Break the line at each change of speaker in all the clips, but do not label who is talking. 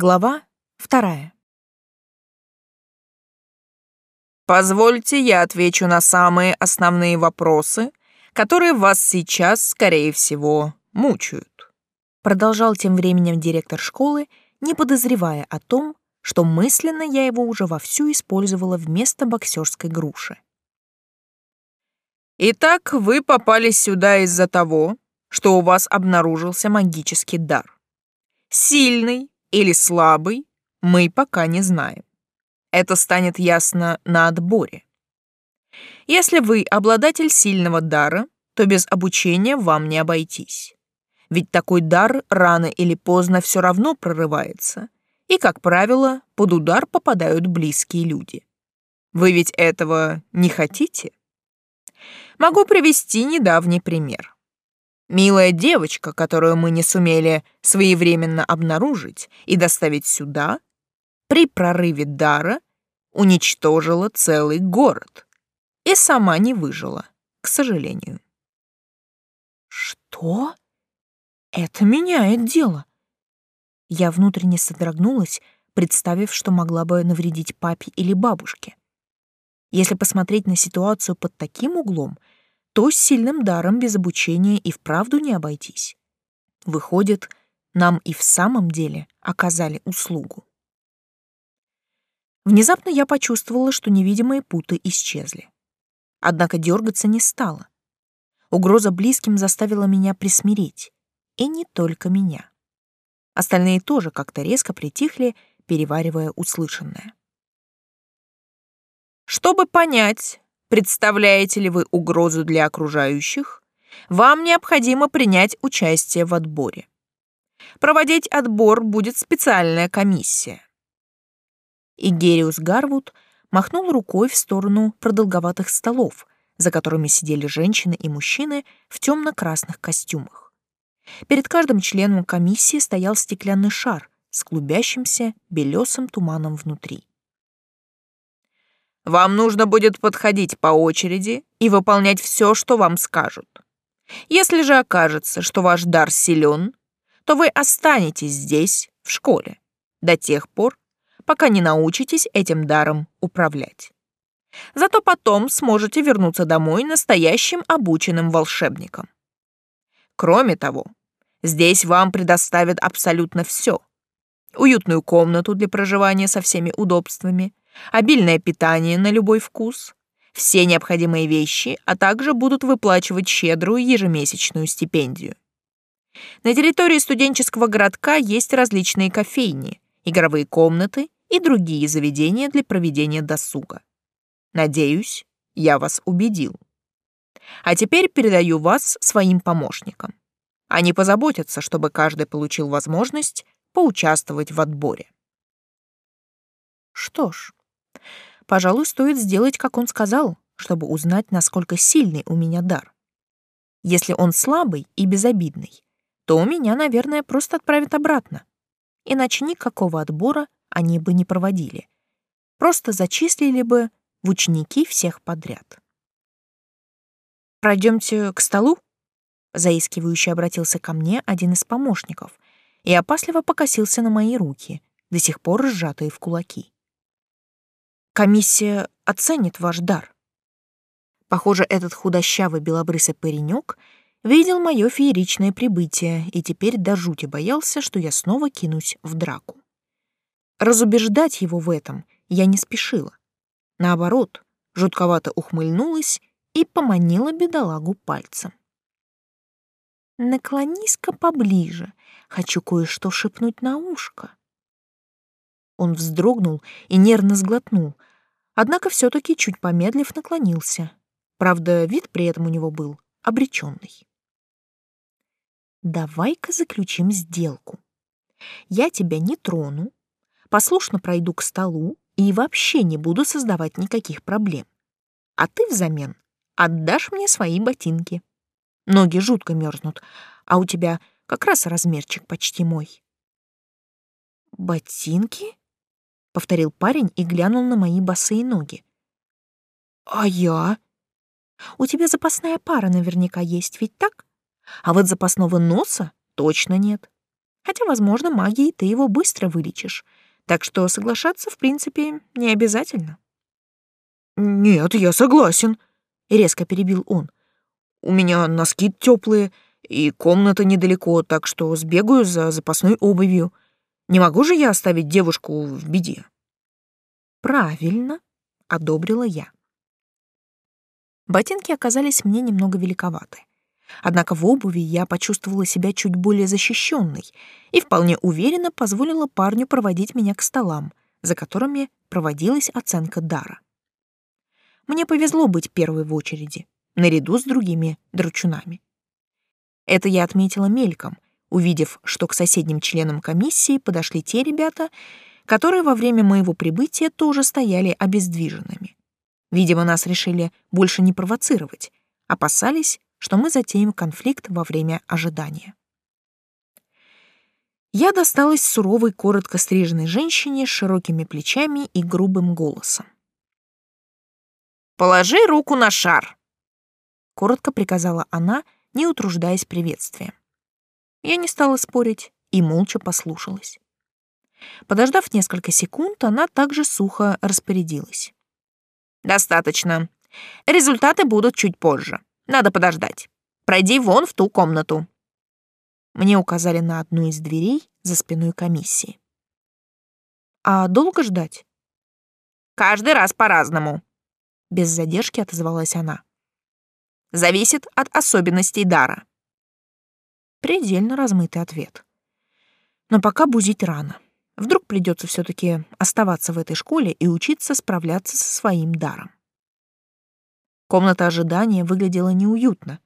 Глава вторая.
Позвольте, я отвечу на самые основные вопросы, которые вас сейчас, скорее всего, мучают.
Продолжал тем временем директор школы, не подозревая о том, что мысленно я его уже вовсю использовала вместо боксерской груши.
Итак, вы попали сюда из-за того, что у вас обнаружился магический дар. Сильный, или слабый, мы пока не знаем. Это станет ясно на отборе. Если вы обладатель сильного дара, то без обучения вам не обойтись. Ведь такой дар рано или поздно все равно прорывается, и, как правило, под удар попадают близкие люди. Вы ведь этого не хотите? Могу привести недавний пример. Милая девочка, которую мы не сумели своевременно обнаружить и доставить сюда, при прорыве дара уничтожила целый город и сама не выжила, к сожалению.
Что? Это меняет дело. Я внутренне содрогнулась, представив, что могла бы навредить папе или бабушке. Если посмотреть на ситуацию под таким углом — то с сильным даром без обучения и вправду не обойтись. Выходит, нам и в самом деле оказали услугу. Внезапно я почувствовала, что невидимые путы исчезли. Однако дергаться не стала. Угроза близким заставила меня присмирить. И не только меня. Остальные тоже как-то резко притихли, переваривая услышанное.
Чтобы понять, Представляете ли вы угрозу для окружающих? Вам необходимо принять участие в отборе. Проводить отбор будет специальная комиссия.
И Гериус Гарвуд махнул рукой в сторону продолговатых столов, за которыми сидели женщины и мужчины в темно-красных костюмах. Перед каждым членом комиссии стоял стеклянный шар с клубящимся белесым туманом внутри.
Вам нужно будет подходить по очереди и выполнять все, что вам скажут. Если же окажется, что ваш дар силен, то вы останетесь здесь, в школе, до тех пор, пока не научитесь этим даром управлять. Зато потом сможете вернуться домой настоящим обученным волшебником. Кроме того, здесь вам предоставят абсолютно все. Уютную комнату для проживания со всеми удобствами, обильное питание на любой вкус, все необходимые вещи, а также будут выплачивать щедрую ежемесячную стипендию. На территории студенческого городка есть различные кофейни, игровые комнаты и другие заведения для проведения досуга. Надеюсь, я вас убедил. А теперь передаю вас своим помощникам. Они позаботятся, чтобы каждый получил возможность поучаствовать в отборе.
Что ж, Пожалуй, стоит сделать, как он сказал, чтобы узнать, насколько сильный у меня дар. Если он слабый и безобидный, то меня, наверное, просто отправят обратно. Иначе никакого отбора они бы не проводили. Просто зачислили бы в ученики всех подряд. Пройдемте к столу?» Заискивающе обратился ко мне один из помощников и опасливо покосился на мои руки, до сих пор сжатые в кулаки. Комиссия оценит ваш дар. Похоже, этот худощавый белобрысый паренек видел мое фееричное прибытие и теперь до жути боялся, что я снова кинусь в драку. Разубеждать его в этом я не спешила. Наоборот, жутковато ухмыльнулась и поманила бедолагу пальцем. «Наклонись-ка поближе, хочу кое-что шепнуть на ушко». Он вздрогнул и нервно сглотнул, однако все таки чуть помедлив наклонился. Правда, вид при этом у него был обреченный. «Давай-ка заключим сделку. Я тебя не трону, послушно пройду к столу и вообще не буду создавать никаких проблем. А ты взамен отдашь мне свои ботинки. Ноги жутко мерзнут, а у тебя как раз размерчик почти мой». «Ботинки?» — повторил парень и глянул на мои босые ноги. «А я?» «У тебя запасная пара наверняка есть, ведь так? А вот запасного носа точно нет. Хотя, возможно, магией ты его быстро вылечишь. Так что соглашаться, в принципе, не обязательно.
«Нет, я согласен», — резко перебил он. «У меня носки теплые, и комната недалеко, так что сбегаю за запасной обувью. Не могу же я оставить девушку в беде».
«Правильно», — одобрила я. Ботинки оказались мне немного великоваты. Однако в обуви я почувствовала себя чуть более защищенной и вполне уверенно позволила парню проводить меня к столам, за которыми проводилась оценка дара. Мне повезло быть первой в очереди, наряду с другими дручунами. Это я отметила мельком, увидев, что к соседним членам комиссии подошли те ребята, которые во время моего прибытия тоже стояли обездвиженными. Видимо, нас решили больше не провоцировать, опасались, что мы затеем конфликт во время ожидания. Я досталась суровой, коротко стриженной женщине с широкими плечами и грубым голосом.
«Положи руку на шар!»
Коротко приказала она, не утруждаясь приветствием. Я не стала спорить и молча послушалась. Подождав несколько секунд, она также сухо распорядилась.
Достаточно. Результаты будут чуть позже. Надо подождать. Пройди вон в ту комнату.
Мне указали на одну из дверей за спиной комиссии. А долго ждать?
Каждый раз по-разному.
Без задержки отозвалась она.
Зависит от особенностей дара.
Предельно размытый ответ. Но пока бузить рано. Вдруг придется все-таки оставаться в этой школе и учиться справляться со своим даром. Комната ожидания выглядела неуютно.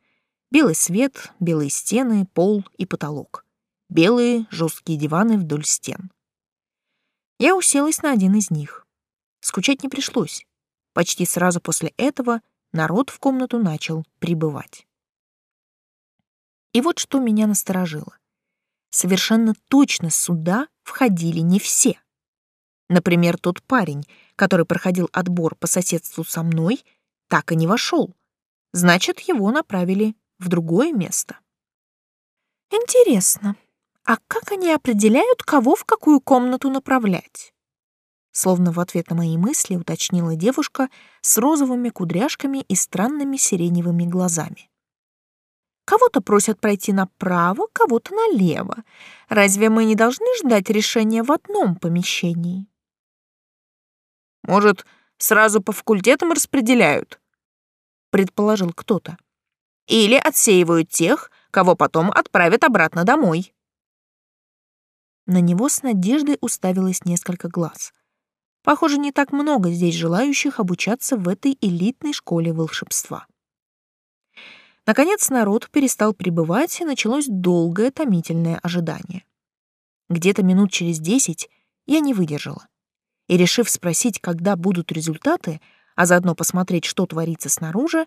Белый свет, белые стены, пол и потолок. Белые жесткие диваны вдоль стен. Я уселась на один из них. Скучать не пришлось. Почти сразу после этого народ в комнату начал прибывать. И вот что меня насторожило. Совершенно точно сюда входили не все. Например, тот парень, который проходил отбор по соседству со мной, так и не вошел. Значит, его направили в другое место. Интересно, а как они определяют, кого в какую комнату направлять? Словно в ответ на мои мысли уточнила девушка с розовыми кудряшками и странными сиреневыми глазами. Кого-то просят пройти направо, кого-то налево. Разве мы не должны ждать решения в одном помещении?
Может, сразу по факультетам распределяют?
Предположил кто-то.
Или отсеивают тех, кого потом отправят обратно домой.
На него с надеждой уставилось несколько глаз. Похоже, не так много здесь желающих обучаться в этой элитной школе волшебства. Наконец народ перестал прибывать, и началось долгое томительное ожидание. Где-то минут через десять я не выдержала. И, решив спросить, когда будут результаты, а заодно посмотреть, что творится снаружи,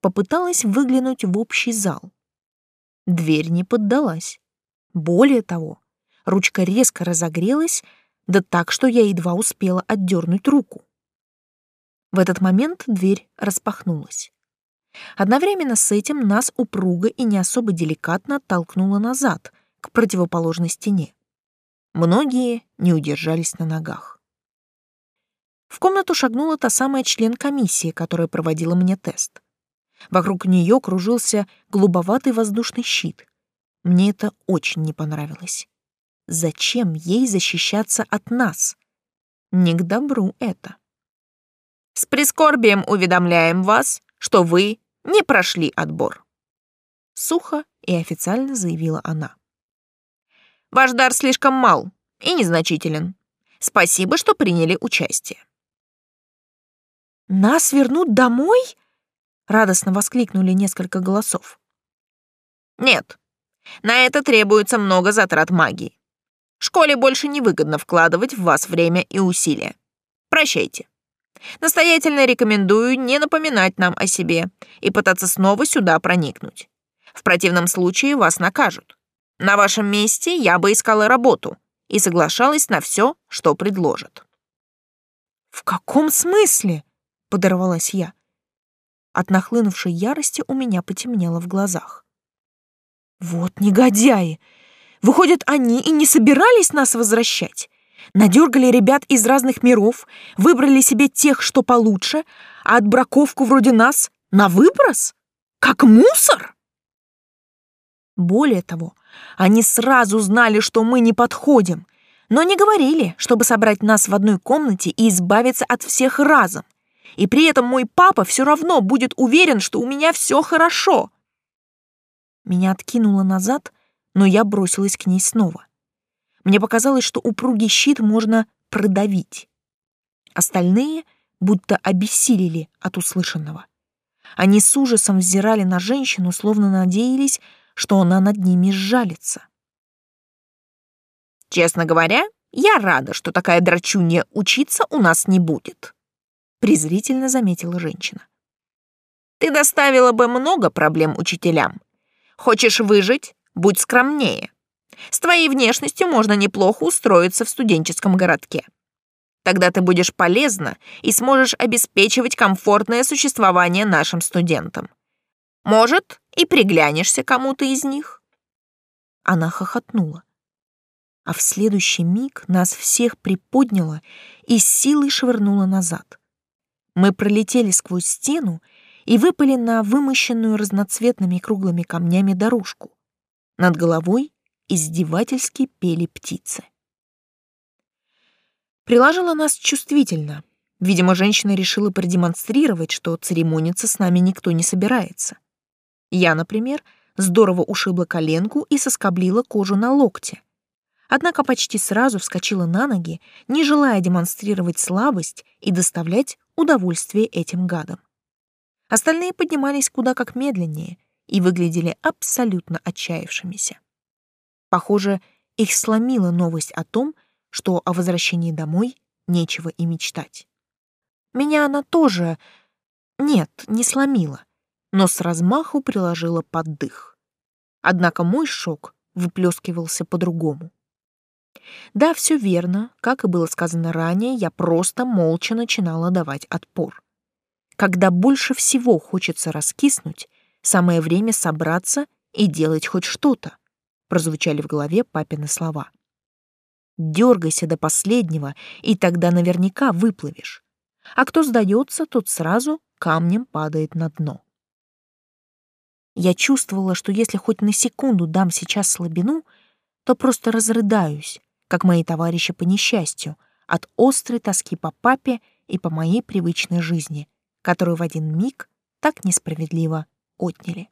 попыталась выглянуть в общий зал. Дверь не поддалась. Более того, ручка резко разогрелась, да так, что я едва успела отдернуть руку. В этот момент дверь распахнулась. Одновременно с этим нас упруго и не особо деликатно толкнуло назад, к противоположной стене. Многие не удержались на ногах. В комнату шагнула та самая член комиссии, которая проводила мне тест. Вокруг нее кружился голубоватый воздушный щит. Мне это очень не понравилось. Зачем ей защищаться от нас? Не к добру это.
С прискорбием уведомляем вас, что вы не прошли отбор.
Сухо и официально заявила она.
Ваш дар слишком мал и незначителен. Спасибо, что приняли участие.
Нас вернут домой? Радостно воскликнули несколько голосов.
Нет, на это требуется много затрат магии. Школе больше невыгодно вкладывать в вас время и усилия. Прощайте. Настоятельно рекомендую не напоминать нам о себе и пытаться снова сюда проникнуть. В противном случае вас накажут. На вашем месте я бы искала работу и соглашалась на все, что предложат.
«В каком смысле?» — подорвалась я. От нахлынувшей ярости у меня потемнело в глазах. «Вот негодяи! Выходит, они и не собирались нас возвращать. Надергали ребят из разных миров, выбрали себе тех, что получше, а отбраковку вроде нас на выброс? Как мусор? Более того, они сразу знали, что мы не подходим, но не говорили, чтобы собрать нас в одной комнате и избавиться от всех разом. И при этом мой папа все равно будет уверен, что у меня все хорошо. Меня откинуло назад, но я бросилась к ней снова. Мне показалось, что упругий щит можно продавить. Остальные будто обессилели от услышанного. Они с ужасом взирали на женщину, словно надеялись, что она над ними сжалится.
«Честно говоря, я рада, что такая драчунья учиться у нас не будет», презрительно заметила женщина. «Ты доставила бы много проблем учителям. Хочешь выжить? Будь скромнее. С твоей внешностью можно неплохо устроиться в студенческом городке. Тогда ты будешь полезна и сможешь обеспечивать комфортное существование нашим студентам. Может, и приглянешься кому-то из них?»
Она хохотнула. А в следующий миг нас всех приподняло и силой швырнуло назад. Мы пролетели сквозь стену и выпали на вымощенную разноцветными круглыми камнями дорожку. Над головой издевательски пели птицы. Приложила нас чувствительно. Видимо, женщина решила продемонстрировать, что церемониться с нами никто не собирается. Я, например, здорово ушибла коленку и соскоблила кожу на локте. Однако почти сразу вскочила на ноги, не желая демонстрировать слабость и доставлять удовольствие этим гадам. Остальные поднимались куда как медленнее и выглядели абсолютно отчаявшимися. Похоже, их сломила новость о том, что о возвращении домой нечего и мечтать. Меня она тоже... Нет, не сломила но с размаху приложила под дых. Однако мой шок выплескивался по-другому. Да, все верно, как и было сказано ранее, я просто молча начинала давать отпор. Когда больше всего хочется раскиснуть, самое время собраться и делать хоть что-то, прозвучали в голове папины слова. Дергайся до последнего, и тогда наверняка выплывешь. А кто сдается, тот сразу камнем падает на дно. Я чувствовала, что если хоть на секунду дам сейчас слабину, то просто разрыдаюсь, как мои товарищи по несчастью, от острой тоски по папе и по моей привычной жизни, которую в один миг так несправедливо отняли.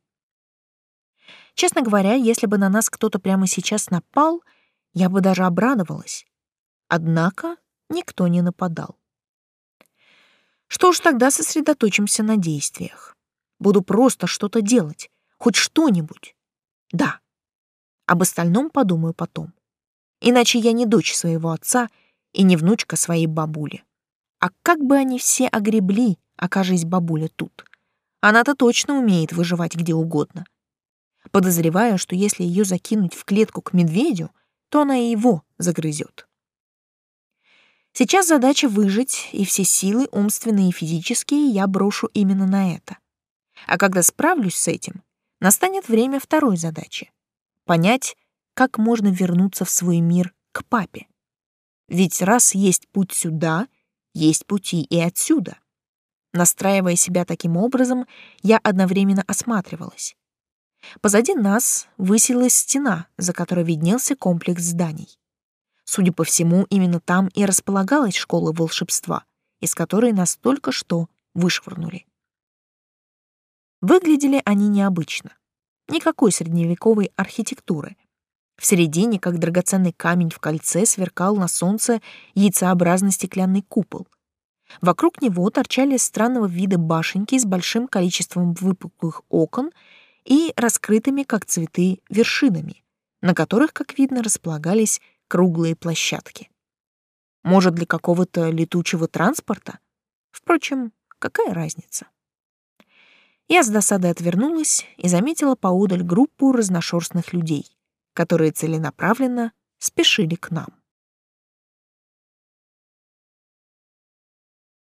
Честно говоря, если бы на нас кто-то прямо сейчас напал, я бы даже обрадовалась. Однако никто не нападал. Что ж, тогда сосредоточимся на действиях. Буду просто что-то делать, Хоть что-нибудь. Да. Об остальном подумаю потом. Иначе я не дочь своего отца и не внучка своей бабули. А как бы они все огребли, окажись бабуля тут. Она-то точно умеет выживать где угодно. Подозреваю, что если ее закинуть в клетку к медведю, то она и его загрызет. Сейчас задача выжить, и все силы, умственные и физические, я брошу именно на это. А когда справлюсь с этим, настанет время второй задачи — понять, как можно вернуться в свой мир к папе. Ведь раз есть путь сюда, есть пути и отсюда. Настраивая себя таким образом, я одновременно осматривалась. Позади нас высилась стена, за которой виднелся комплекс зданий. Судя по всему, именно там и располагалась школа волшебства, из которой нас только что вышвырнули. Выглядели они необычно. Никакой средневековой архитектуры. В середине, как драгоценный камень в кольце, сверкал на солнце яйцеобразный стеклянный купол. Вокруг него торчали странного вида башенки с большим количеством выпуклых окон и раскрытыми, как цветы, вершинами, на которых, как видно, располагались круглые площадки. Может, для какого-то летучего транспорта? Впрочем, какая разница? Я с досадой отвернулась и заметила поодаль группу разношерстных людей, которые целенаправленно спешили к нам.